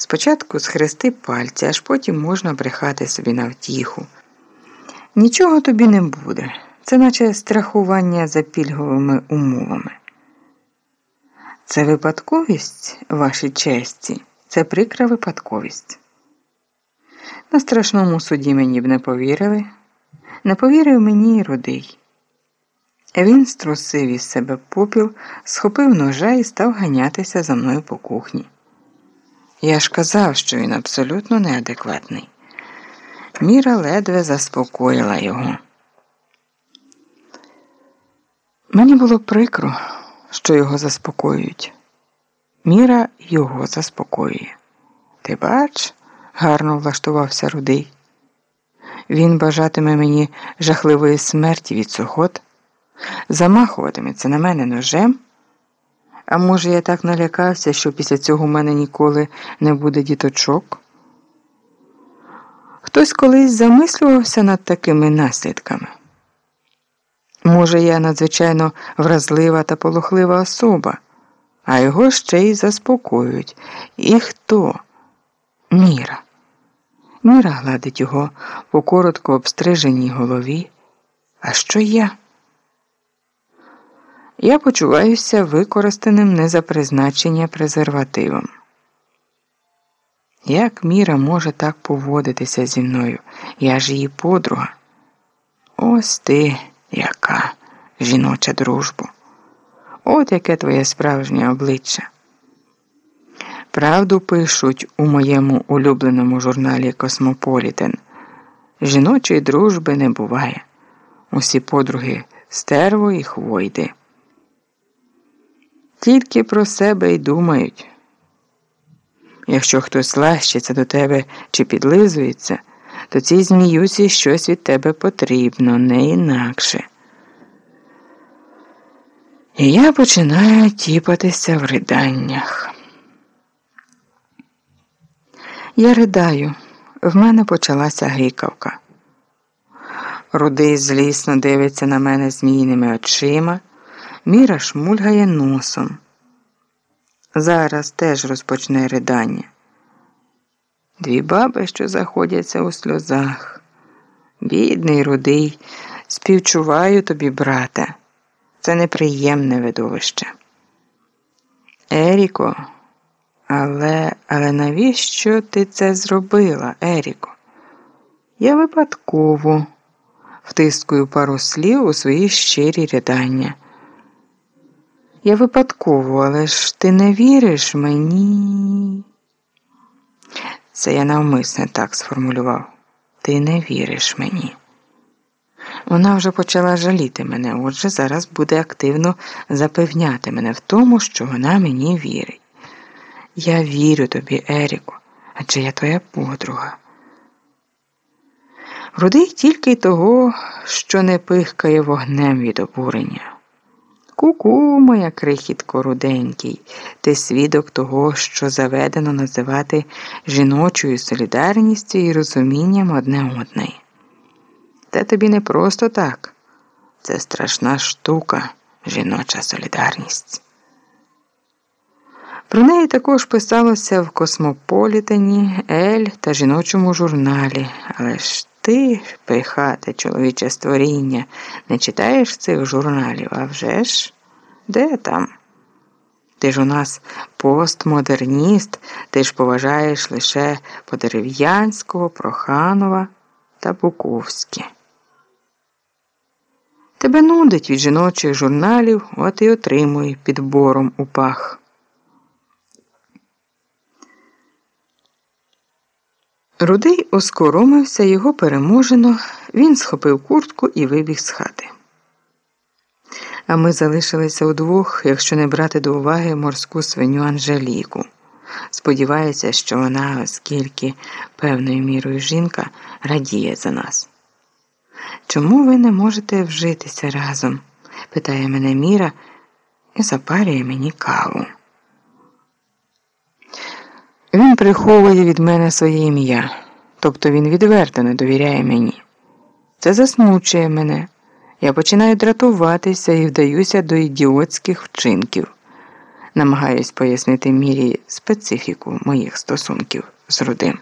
Спочатку схрести пальці, аж потім можна брехати собі на втіху. Нічого тобі не буде. Це наче страхування за пільговими умовами. Це випадковість, вашій честі, це прикра випадковість. На страшному суді мені б не повірили, не повірив мені і рудий. Він струсив із себе попіл, схопив ножа і став ганятися за мною по кухні. Я ж казав, що він абсолютно неадекватний. Міра ледве заспокоїла його. Мені було прикро, що його заспокоюють. Міра його заспокоює. Ти бач, гарно влаштувався рудий. Він бажатиме мені жахливої смерті від сухот, замахуватиметься на мене ножем. А може, я так налякався, що після цього в мене ніколи не буде діточок? Хтось колись замислювався над такими наслідками. Може, я надзвичайно вразлива та полохлива особа, а його ще й заспокоюють. І хто? Міра. Міра гладить його по коротко обстриженій голові. А що я? Я почуваюся використаним не за призначення презервативом. Як Міра може так поводитися зі мною? Я ж її подруга. Ось ти яка жіноча дружба. От яке твоє справжнє обличчя. Правду пишуть у моєму улюбленому журналі Космополітен. Жіночої дружби не буває. Усі подруги стерво і хвойди. Тільки про себе й думають. Якщо хтось лащиться до тебе чи підлизується, то цій зміюці щось від тебе потрібно, не інакше. І я починаю тіпатися в риданнях. Я ридаю, в мене почалася гикавка. Рудий злісно дивиться на мене змійними очима, міра шмульгає носом. Зараз теж розпочне ридання. Дві баби, що заходяться у сльозах. Бідний, рудий, співчуваю тобі, брате. Це неприємне видовище. Еріко, але але навіщо ти це зробила, Еріко? Я випадково втискую пару слів у свої щирі рядання. Я випадково, але ж ти не віриш мені. Це я навмисне так сформулював. Ти не віриш мені. Вона вже почала жаліти мене, отже, зараз буде активно запевняти мене в тому, що вона мені вірить. Я вірю тобі, Еріко, адже я твоя подруга. Рудий тільки того, що не пихкає вогнем від обурення. Ку-ку, моя крихітко руденький, ти свідок того, що заведено називати жіночою солідарністю і розумінням одне одної. Це тобі не просто так. Це страшна штука, жіноча солідарність. Про неї також писалося в Космополітені, Ель та жіночому журналі, але ж ти, пихате чоловіче створіння, не читаєш цих журналів, а вже ж? Де там? Ти ж у нас постмодерніст, ти ж поважаєш лише Подерев'янського, Проханова та Буковське. Тебе нудить від жіночих журналів, от і отримуй підбором у пах. Рудий оскоромився, його переможено, він схопив куртку і вибіг з хати. А ми залишилися удвох, якщо не брати до уваги морську свиню Анжеліку. Сподіваюся, що вона, оскільки певною мірою жінка, радіє за нас. Чому ви не можете вжитися разом? питає мене Міра і запарює мені каву. Він приховує від мене своє ім'я, тобто він відверто не довіряє мені. Це засмучує мене. Я починаю дратуватися і вдаюся до ідіотських вчинків. намагаюсь пояснити мірі специфіку моїх стосунків з рудим.